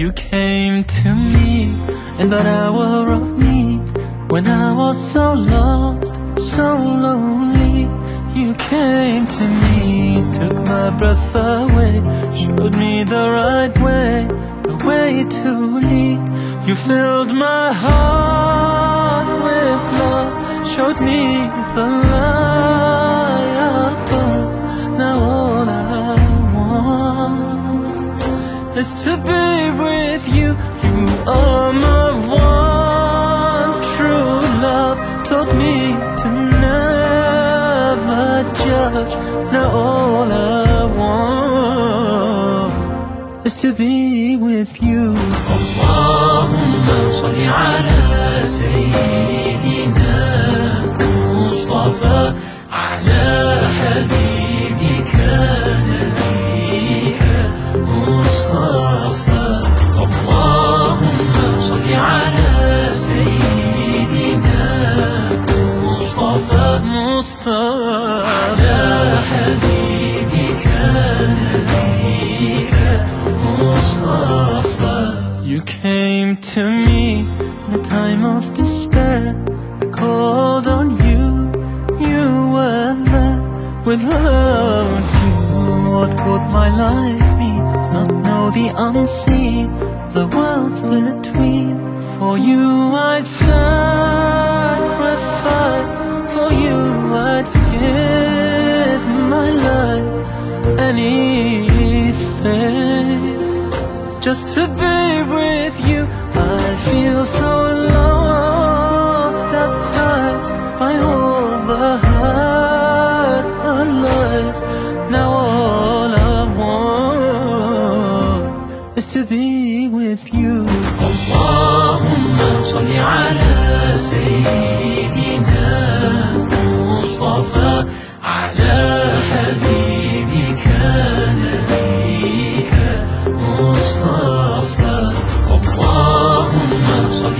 You came to me in that hour of need when I was so lost, so lonely. You came to me, took my breath away, showed me the right way, the way to lead. You filled my heart with love, showed me the light above. Now all I want is to be with judge. Now all I want is to be with you. اللهم صل على سيدنا مصطفى على حبيبك نبيك مصطفى اللهم صل على سيدنا مصطفى Mustafa. على حبيبك نبيك مصطفى You came to me in a time of despair. I called on you, you were there. Without you, what would my life be? To not know the unseen, the worlds between. For you I'd sacrifice, anything just to be with you. I feel so lost at times by all the hurt and lies. Now all I want is to be with you. اللهم صل على سيدنا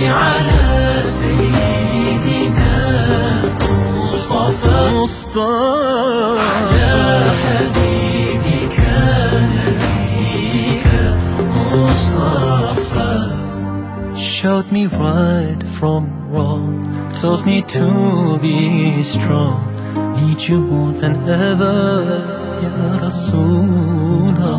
صل على سيدنا مصطفى Mustafa. على حبيبك نبيك مصطفى Showed me right from wrong, taught me to be strong. Need you more than ever, Ya Rasulullah.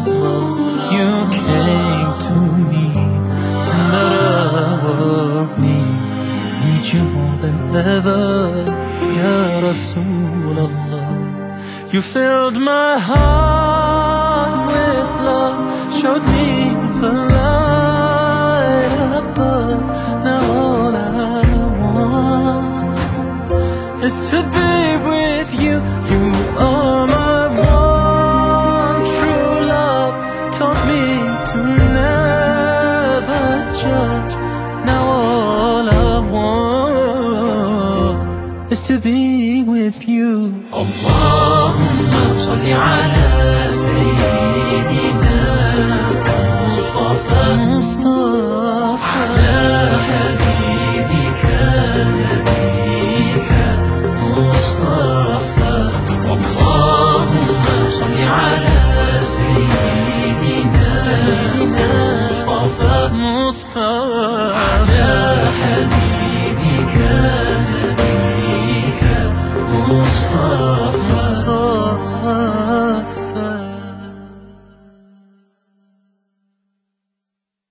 Ya Rasulullah. You filled my heart with love, showed me the light above. Now all I want is to be with you. You are my is to be with you. اللهم صل على سيدنا مصطفى Mustafa. على حبيبك نبيك مصطفى اللهم صل على سيدنا مصطفى Mustafa. على حبيبك دوست دارم